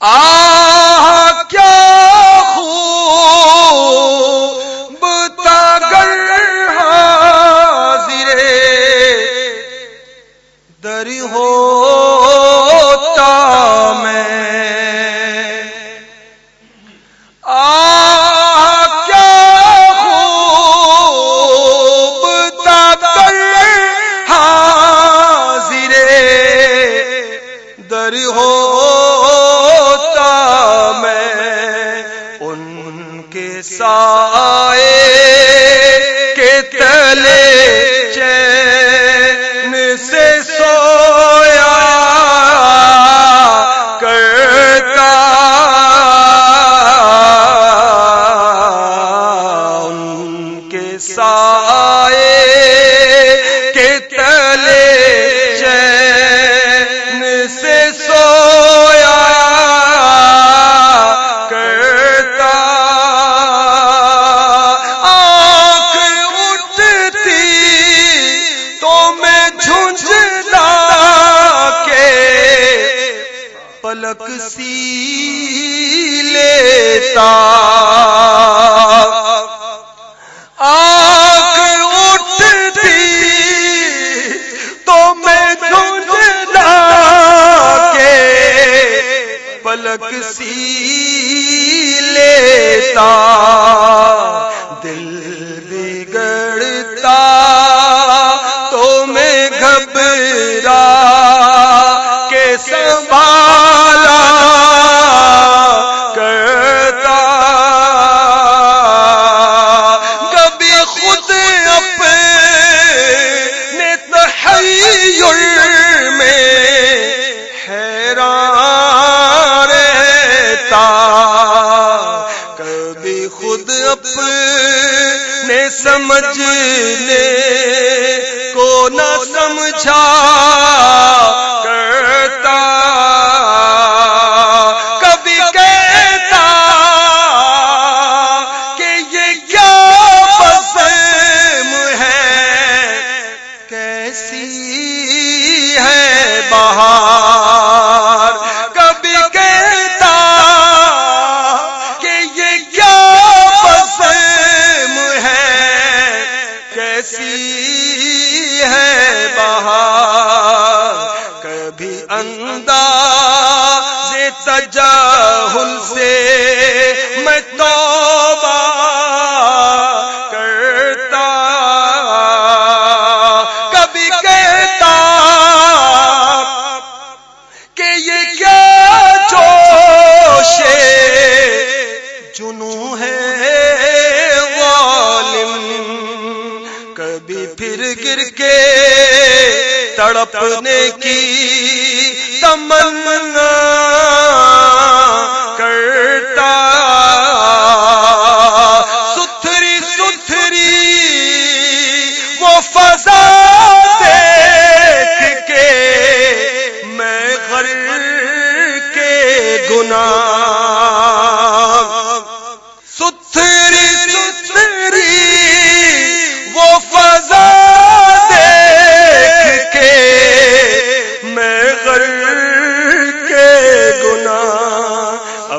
آ کیا خوب تاگر حاضر در ہوتا میں۔ آ کیا ہو سائے کے تلے تقسی لیتا۔ آگ تو میں کے سی لیتا۔ سمجھنے کو نہ سمجھا۔ ہے غالم کبھی پھر گر کے تڑپنے کی تمنا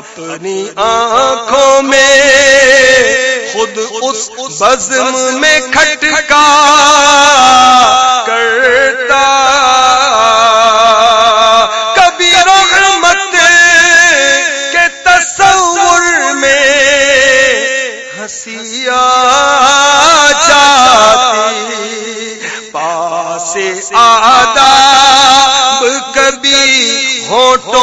اپنی آنکھوں میں خود اس بزم میں کھٹکا کرتا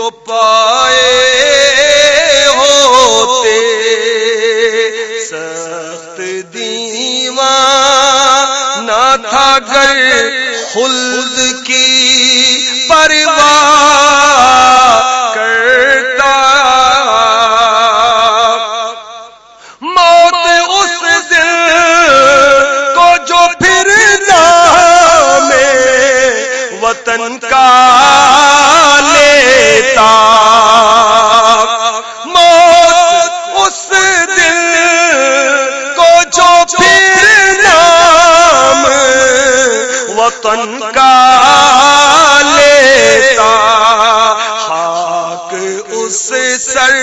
جو پائے ہوتے سخت دیوان نہ تھا گھر خلد کی۔ وطن کا لیتا حاک اس سر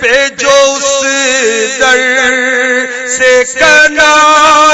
پہ جو اس در سے کنا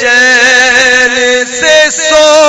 چین سے سو